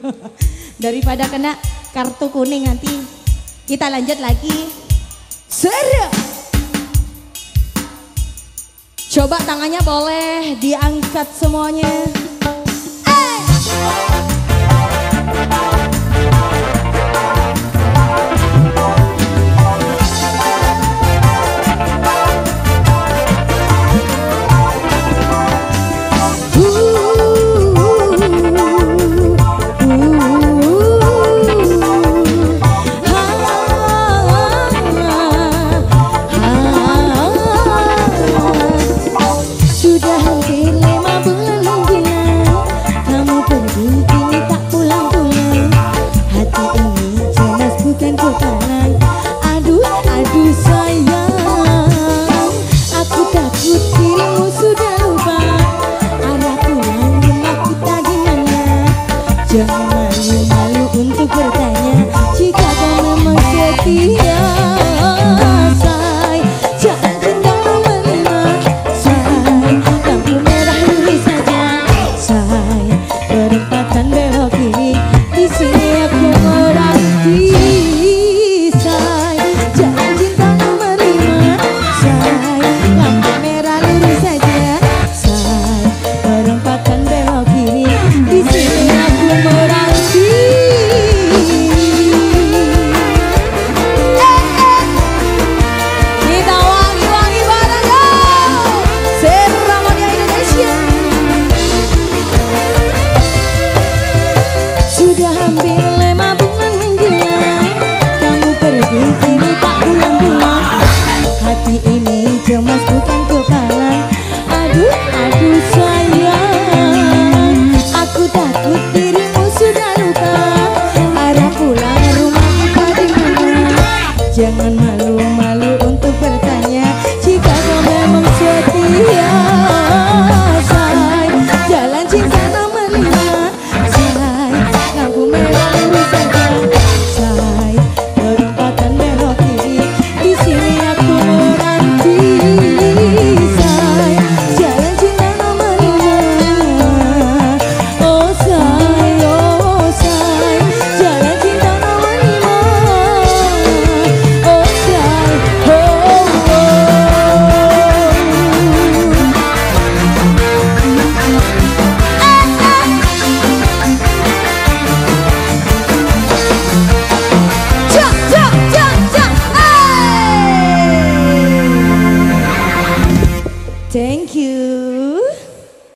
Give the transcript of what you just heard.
Daripada kena kartu kuning nanti kita lanjut lagi. Seru. Coba tangannya boleh diangkat semuanya. Sudah sudah